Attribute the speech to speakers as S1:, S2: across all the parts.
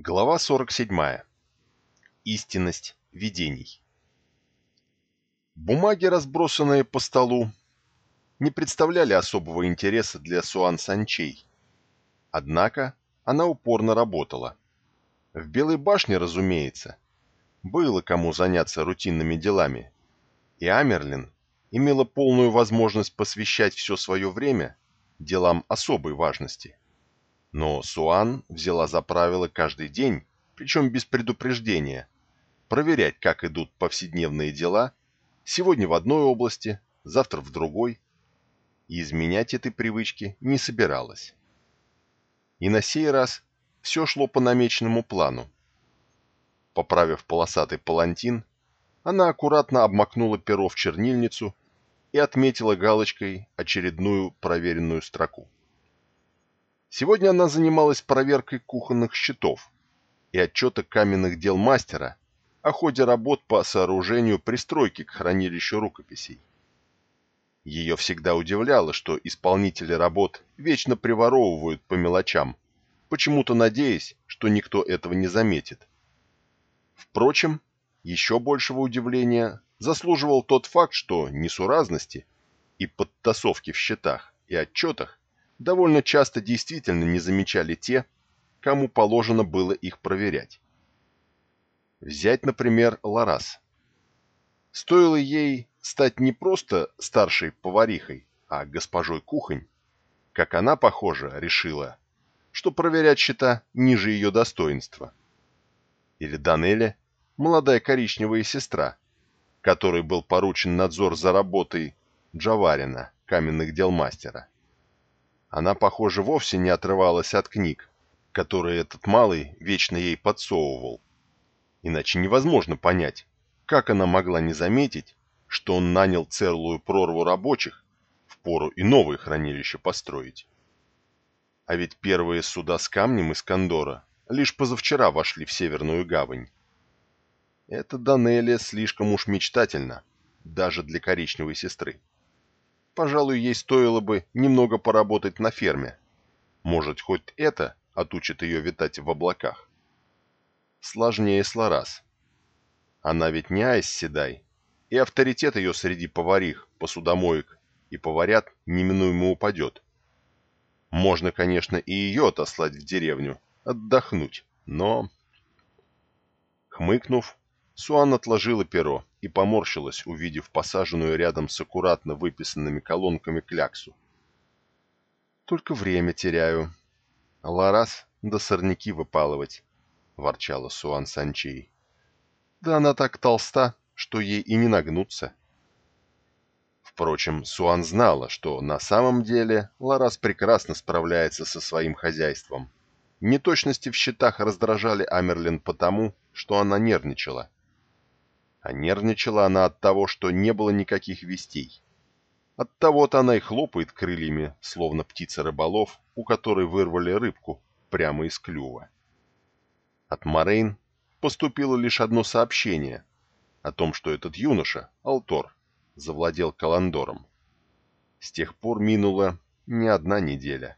S1: Глава 47. Истинность видений. Бумаги, разбросанные по столу, не представляли особого интереса для Суан Санчей. Однако она упорно работала. В Белой башне, разумеется, было кому заняться рутинными делами, и Амерлин имела полную возможность посвящать все свое время делам особой важности. Но Суан взяла за правило каждый день, причем без предупреждения, проверять, как идут повседневные дела, сегодня в одной области, завтра в другой, и изменять этой привычке не собиралась. И на сей раз все шло по намеченному плану. Поправив полосатый палантин, она аккуратно обмакнула перо в чернильницу и отметила галочкой очередную проверенную строку. Сегодня она занималась проверкой кухонных счетов и отчета каменных дел мастера о ходе работ по сооружению пристройки к хранилищу рукописей. Ее всегда удивляло, что исполнители работ вечно приворовывают по мелочам, почему-то надеясь, что никто этого не заметит. Впрочем, еще большего удивления заслуживал тот факт, что несуразности и подтасовки в счетах и отчетах довольно часто действительно не замечали те, кому положено было их проверять. Взять, например, Ларас. Стоило ей стать не просто старшей поварихой, а госпожой кухонь, как она, похоже, решила, что проверять счета ниже ее достоинства. Или Данеля, молодая коричневая сестра, которой был поручен надзор за работой Джаварина, каменных дел мастера. Она, похоже, вовсе не отрывалась от книг, которые этот малый вечно ей подсовывал. Иначе невозможно понять, как она могла не заметить, что он нанял целую прорву рабочих, в пору и новые хранилища построить. А ведь первые суда с камнем из Кондора лишь позавчера вошли в Северную гавань. Это Данелия слишком уж мечтательно, даже для коричневой сестры. Пожалуй, ей стоило бы немного поработать на ферме. Может, хоть это отучит ее витать в облаках. Сложнее с Ларас. Она ведь не Айс Седай, и авторитет ее среди поварих, посудомоек и поварят неминуемо упадет. Можно, конечно, и ее отослать в деревню, отдохнуть, но... Хмыкнув, Суан отложила перо и поморщилась, увидев посаженную рядом с аккуратно выписанными колонками кляксу. «Только время теряю. Ларас да сорняки выпалывать», — ворчала Суан Санчей. «Да она так толста, что ей и не нагнуться». Впрочем, Суан знала, что на самом деле Ларас прекрасно справляется со своим хозяйством. Неточности в счетах раздражали Амерлин потому, что она нервничала. А нервничала она от того, что не было никаких вестей. От того-то она и хлопает крыльями, словно птица-рыболов, у которой вырвали рыбку прямо из клюва. От Морейн поступило лишь одно сообщение о том, что этот юноша, Алтор, завладел Каландором. С тех пор минула не одна неделя.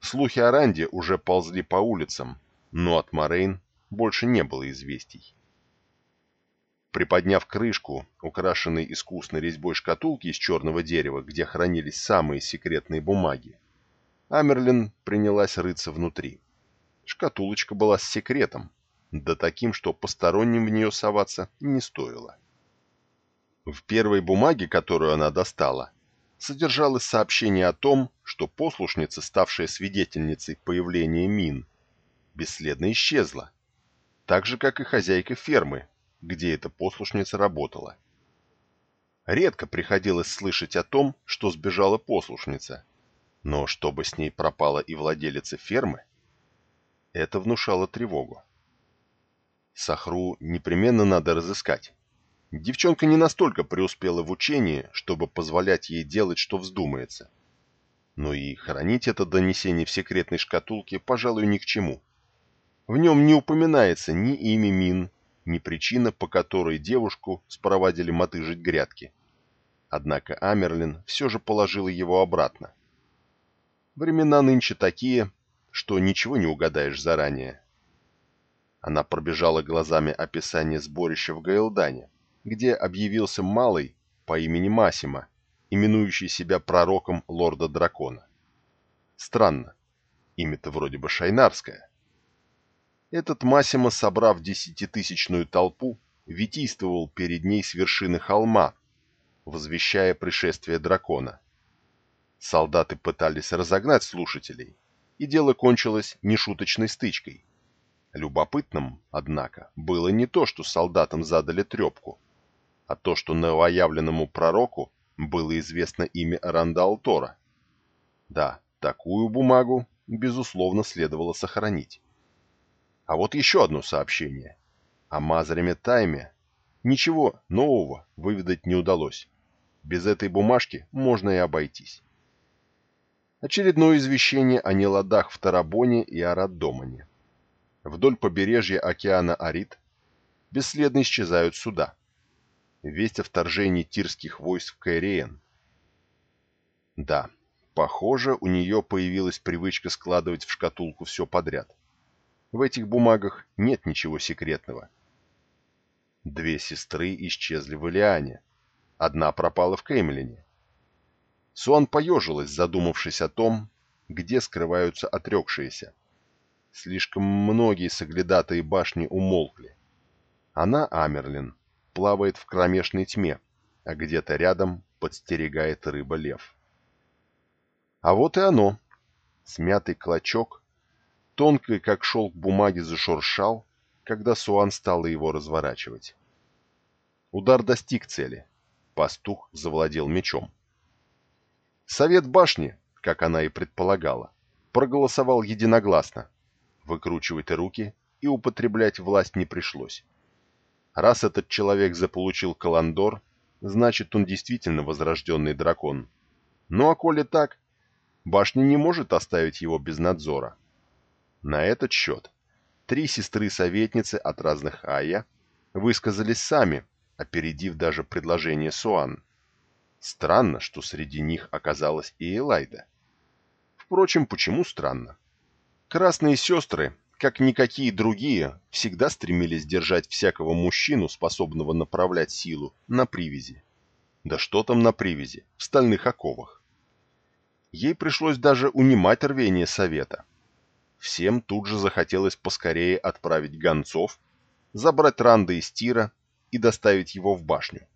S1: Слухи о Ранде уже ползли по улицам, но от Морейн больше не было известий. Приподняв крышку, украшенной искусной резьбой шкатулки из черного дерева, где хранились самые секретные бумаги, Амерлин принялась рыться внутри. Шкатулочка была с секретом, да таким, что посторонним в нее соваться не стоило. В первой бумаге, которую она достала, содержалось сообщение о том, что послушница, ставшая свидетельницей появления мин, бесследно исчезла, так же, как и хозяйка фермы, где эта послушница работала. Редко приходилось слышать о том, что сбежала послушница, но чтобы с ней пропала и владелица фермы, это внушало тревогу. Сахру непременно надо разыскать. Девчонка не настолько преуспела в учении, чтобы позволять ей делать, что вздумается. Но и хранить это донесение в секретной шкатулке, пожалуй, ни к чему. В нем не упоминается ни имя Мин, ни причина, по которой девушку спровадили мотыжить грядки. Однако Амерлин все же положила его обратно. Времена нынче такие, что ничего не угадаешь заранее. Она пробежала глазами описание сборища в Гаэлдане, где объявился малый по имени Масима, именующий себя пророком лорда-дракона. Странно, имя-то вроде бы шайнарское. Этот Масима, собрав десятитысячную толпу, витийствовал перед ней с вершины холма, возвещая пришествие дракона. Солдаты пытались разогнать слушателей, и дело кончилось нешуточной стычкой. Любопытным, однако, было не то, что солдатам задали трепку, а то, что новоявленному пророку было известно имя Рандалтора. Да, такую бумагу, безусловно, следовало сохранить. А вот еще одно сообщение. О Мазареме Тайме ничего нового выведать не удалось. Без этой бумажки можно и обойтись. Очередное извещение о неладах в Тарабоне и Араддомане. Вдоль побережья океана Арит бесследно исчезают суда. Весть о вторжении тирских войск в Кайриен. Да, похоже, у нее появилась привычка складывать в шкатулку все подряд. В этих бумагах нет ничего секретного. Две сестры исчезли в Илиане. Одна пропала в Кемлине. Суан поежилась, задумавшись о том, где скрываются отрекшиеся. Слишком многие соглядатые башни умолкли. Она, Амерлин, плавает в кромешной тьме, а где-то рядом подстерегает рыба-лев. А вот и оно. Смятый клочок, тонкой, как шелк бумаги, зашуршал, когда Суан стала его разворачивать. Удар достиг цели. Пастух завладел мечом. Совет башни, как она и предполагала, проголосовал единогласно. Выкручивать руки и употреблять власть не пришлось. Раз этот человек заполучил Каландор, значит он действительно возрожденный дракон. Ну а коли так, башня не может оставить его без надзора. На этот счет три сестры-советницы от разных Айя высказались сами, опередив даже предложение Суан. Странно, что среди них оказалась и Элайда. Впрочем, почему странно? Красные сестры, как никакие другие, всегда стремились держать всякого мужчину, способного направлять силу, на привязи. Да что там на привязи, в стальных оковах. Ей пришлось даже унимать рвение совета. Всем тут же захотелось поскорее отправить гонцов, забрать Ранда из тира и доставить его в башню.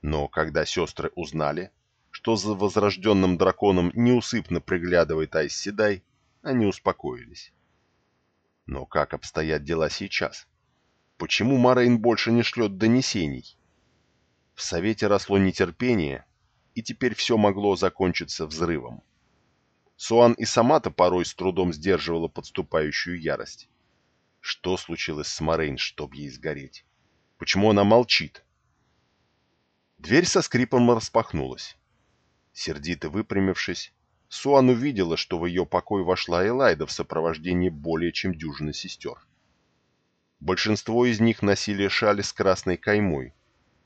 S1: Но когда сестры узнали, что за возрожденным драконом неусыпно приглядывает Айс Седай, они успокоились. Но как обстоят дела сейчас? Почему Марейн больше не шлет донесений? В Совете росло нетерпение, и теперь все могло закончиться взрывом. Суан и сама-то порой с трудом сдерживала подступающую ярость. Что случилось с Морейн, чтоб ей сгореть? Почему она молчит? Дверь со скрипом распахнулась. Сердито выпрямившись, Суан увидела, что в ее покой вошла Элайда в сопровождении более чем дюжины сестер. Большинство из них носили шали с красной каймой,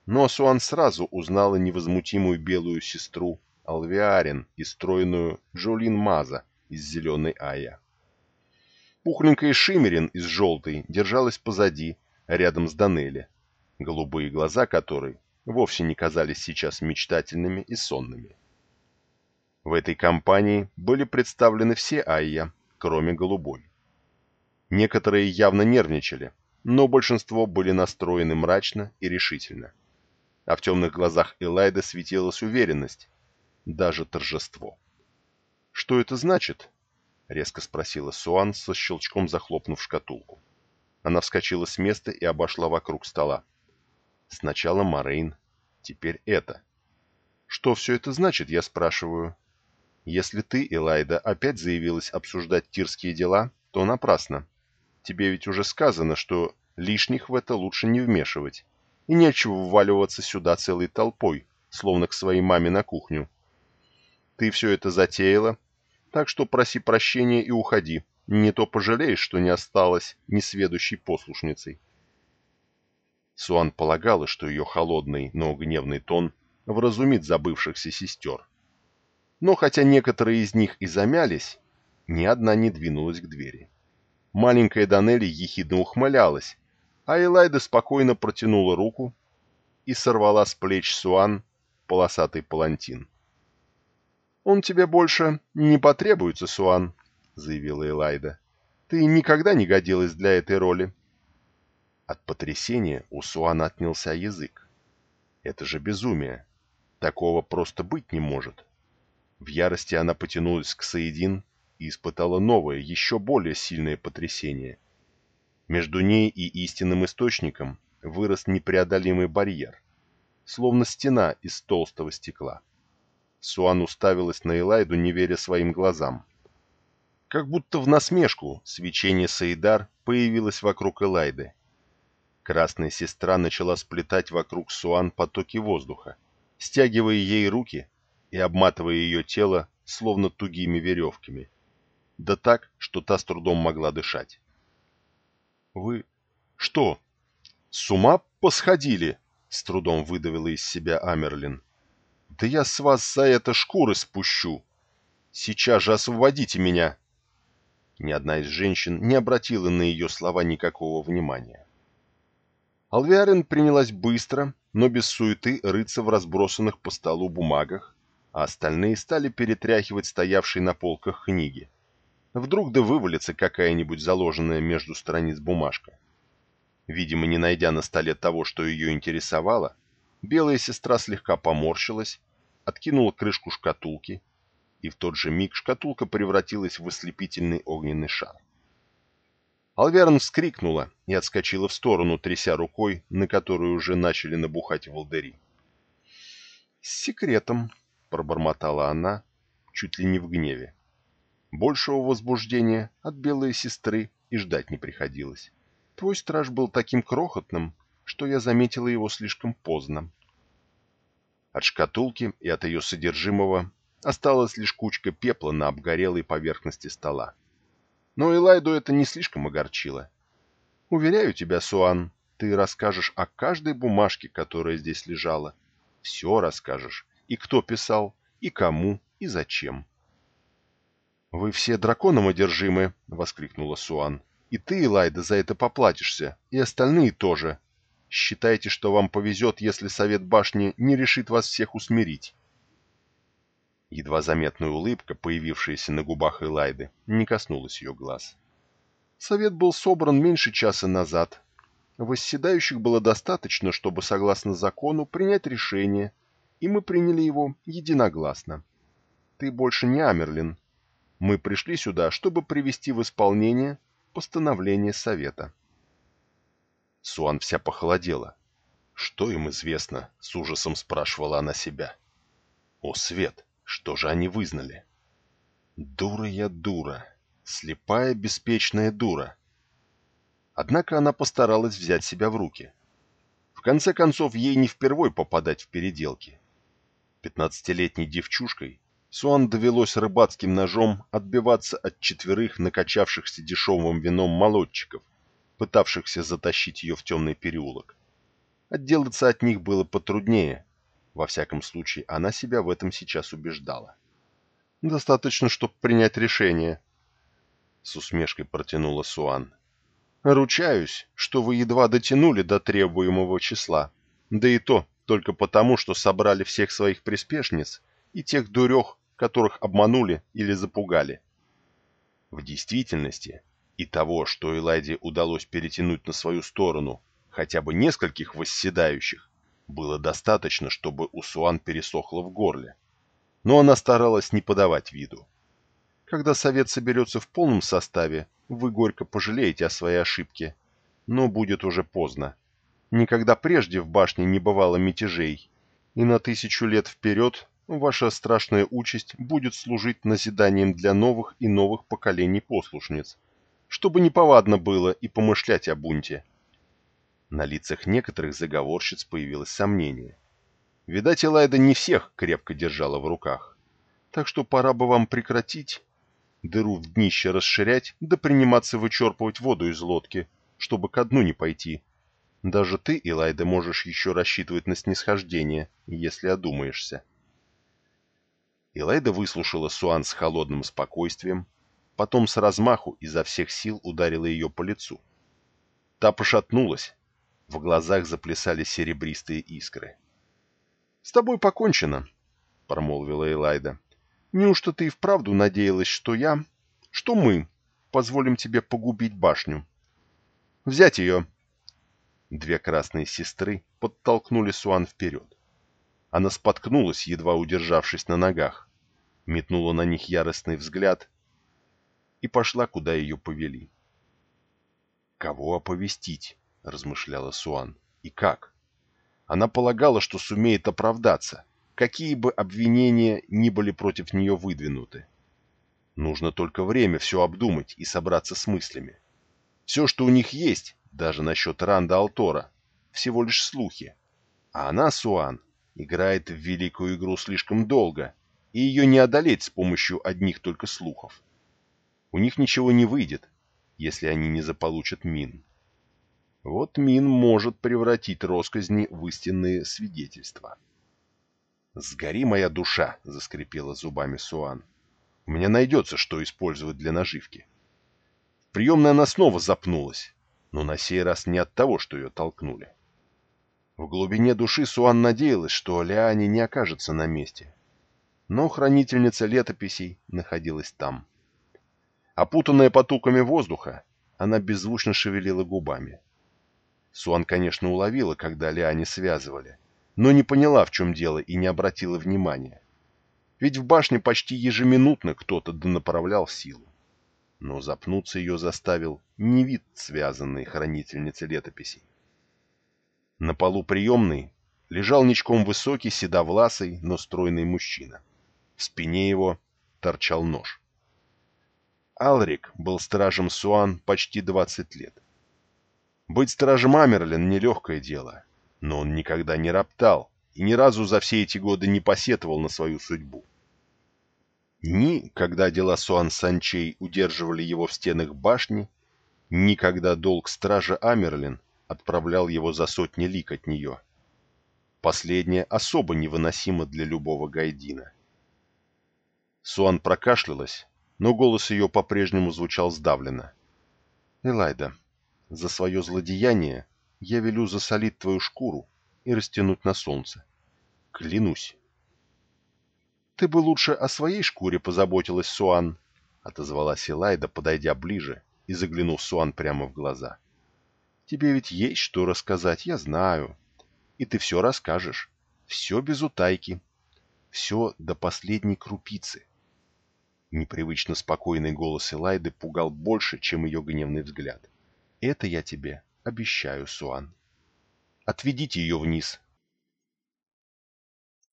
S1: но Суан сразу узнала невозмутимую белую сестру Алвиарин и стройную Джолин Маза из зеленой Ая. Пухленькая Шимерин из желтой держалась позади, рядом с Данелли, голубые глаза которой вовсе не казались сейчас мечтательными и сонными. В этой компании были представлены все Айя, кроме голубой. Некоторые явно нервничали, но большинство были настроены мрачно и решительно. А в темных глазах Элайда светилась уверенность, даже торжество. «Что это значит?» — резко спросила Суан со щелчком захлопнув шкатулку. Она вскочила с места и обошла вокруг стола. Сначала Морейн, теперь это. Что все это значит, я спрашиваю? Если ты, Элайда, опять заявилась обсуждать тирские дела, то напрасно. Тебе ведь уже сказано, что лишних в это лучше не вмешивать. И нечего вваливаться сюда целой толпой, словно к своей маме на кухню. Ты все это затеяла, так что проси прощения и уходи. Не то пожалеешь, что не осталась несведущей послушницей. Суан полагала, что ее холодный, но гневный тон вразумит забывшихся сестер. Но хотя некоторые из них и замялись, ни одна не двинулась к двери. Маленькая Данелли ехидно ухмылялась, а Элайда спокойно протянула руку и сорвала с плеч Суан полосатый палантин. «Он тебе больше не потребуется, Суан», — заявила Элайда. «Ты никогда не годилась для этой роли». От потрясения у Суана отнялся язык. «Это же безумие. Такого просто быть не может». В ярости она потянулась к Саидин и испытала новое, еще более сильное потрясение. Между ней и истинным источником вырос непреодолимый барьер, словно стена из толстого стекла. Суан уставилась на Элайду, не веря своим глазам. Как будто в насмешку свечение Саидар появилось вокруг Элайды. Красная сестра начала сплетать вокруг Суан потоки воздуха, стягивая ей руки и обматывая ее тело, словно тугими веревками. Да так, что та с трудом могла дышать. «Вы... что? С ума посходили?» — с трудом выдавила из себя Амерлин. «Да я с вас за это шкуры спущу! Сейчас же освободите меня!» Ни одна из женщин не обратила на ее слова никакого внимания. Алвиарин принялась быстро, но без суеты рыться в разбросанных по столу бумагах, а остальные стали перетряхивать стоявшие на полках книги. Вдруг да вывалится какая-нибудь заложенная между страниц бумажка. Видимо, не найдя на столе того, что ее интересовало, белая сестра слегка поморщилась, откинула крышку шкатулки, и в тот же миг шкатулка превратилась в ослепительный огненный шар. Алверн вскрикнула и отскочила в сторону, тряся рукой, на которую уже начали набухать волдыри. «С секретом», — пробормотала она, чуть ли не в гневе. Большего возбуждения от белой сестры и ждать не приходилось. Твой страж был таким крохотным, что я заметила его слишком поздно. От шкатулки и от ее содержимого осталась лишь кучка пепла на обгорелой поверхности стола. Но Элайду это не слишком огорчило. «Уверяю тебя, Суан, ты расскажешь о каждой бумажке, которая здесь лежала. Все расскажешь. И кто писал, и кому, и зачем». «Вы все драконом одержимы!» — воскликнула Суан. «И ты, Элайда, за это поплатишься, и остальные тоже. Считайте, что вам повезет, если Совет Башни не решит вас всех усмирить». Едва заметная улыбка, появившаяся на губах Элайды, не коснулась ее глаз. Совет был собран меньше часа назад. Восседающих было достаточно, чтобы, согласно закону, принять решение, и мы приняли его единогласно. Ты больше не Амерлин, мы пришли сюда, чтобы привести в исполнение постановление Совета. Суан вся похолодела. «Что им известно?» — с ужасом спрашивала она себя. «О, Свет, что же они вызнали?» «Дура я дура, слепая беспечная дура». Однако она постаралась взять себя в руки. В конце концов, ей не впервой попадать в переделки. Пятнадцатилетней девчушкой Суан довелось рыбацким ножом отбиваться от четверых накачавшихся дешевым вином молодчиков, пытавшихся затащить ее в темный переулок. Отделаться от них было потруднее. Во всяком случае, она себя в этом сейчас убеждала. «Достаточно, чтобы принять решение», — с усмешкой протянула Суан. «Ручаюсь, что вы едва дотянули до требуемого числа, да и то только потому, что собрали всех своих приспешниц и тех дурех, которых обманули или запугали. В действительности, и того, что Элайде удалось перетянуть на свою сторону хотя бы нескольких восседающих, было достаточно, чтобы у Суан пересохло в горле. Но она старалась не подавать виду. Когда совет соберется в полном составе, вы горько пожалеете о своей ошибке. Но будет уже поздно. Никогда прежде в башне не бывало мятежей, и на тысячу лет вперед ваша страшная участь будет служить назиданием для новых и новых поколений послушниц, чтобы неповадно было и помышлять о бунте. На лицах некоторых заговорщиц появилось сомнение. Видать, Элайда не всех крепко держала в руках. Так что пора бы вам прекратить дыру в днище расширять, да приниматься вычерпывать воду из лодки, чтобы ко дну не пойти. Даже ты, Элайда, можешь еще рассчитывать на снисхождение, если одумаешься. Илайда выслушала Суан с холодным спокойствием, потом с размаху изо всех сил ударила ее по лицу. Та пошатнулась, в глазах заплясали серебристые искры. «С тобой покончено», — промолвила Элайда. «Неужто ты и вправду надеялась, что я, что мы, позволим тебе погубить башню? Взять ее!» Две красные сестры подтолкнули Суан вперед. Она споткнулась, едва удержавшись на ногах, метнула на них яростный взгляд и пошла, куда ее повели. «Кого оповестить?» — размышляла Суан. «И как?» Она полагала, что сумеет оправдаться, какие бы обвинения ни были против нее выдвинуты. Нужно только время все обдумать и собраться с мыслями. Все, что у них есть, даже насчет Ранда Алтора, всего лишь слухи. А она, Суан, играет в великую игру слишком долго, и ее не одолеть с помощью одних только слухов. У них ничего не выйдет, если они не заполучат мин. Вот Мин может превратить росказни в истинные свидетельства. «Сгори моя душа!» — заскрипела зубами Суан. «У меня найдется, что использовать для наживки». Приемная она снова запнулась, но на сей раз не от того, что ее толкнули. В глубине души Суан надеялась, что Лиане не окажется на месте. Но хранительница летописей находилась там. Опутанная потоками воздуха, она беззвучно шевелила губами. Суан, конечно, уловила, когда Лиане связывали, но не поняла, в чем дело, и не обратила внимания. Ведь в башне почти ежеминутно кто-то донаправлял силу. Но запнуться ее заставил не вид связанной хранительницы летописей. На полу приемной лежал ничком высокий, седовласый, но стройный мужчина. В спине его торчал нож. Алрик был стражем Суан почти 20 лет. Быть стражем Амерлин – нелегкое дело, но он никогда не роптал и ни разу за все эти годы не посетовал на свою судьбу. Ни когда дела Суан Санчей удерживали его в стенах башни, ни когда долг стража Амерлин отправлял его за сотни лик от нее. Последнее особо невыносимо для любого гайдина. Суан прокашлялась, но голос ее по-прежнему звучал сдавленно. «Элайда, за свое злодеяние я велю засолить твою шкуру и растянуть на солнце. Клянусь. Ты бы лучше о своей шкуре позаботилась, Суан, — отозвалась Элайда, подойдя ближе и заглянув Суан прямо в глаза. Тебе ведь есть что рассказать, я знаю. И ты все расскажешь. Все без утайки. Все до последней крупицы. Непривычно спокойный голос Элайды пугал больше, чем ее гневный взгляд. — это я тебе обещаю, Суан. Отведите ее вниз,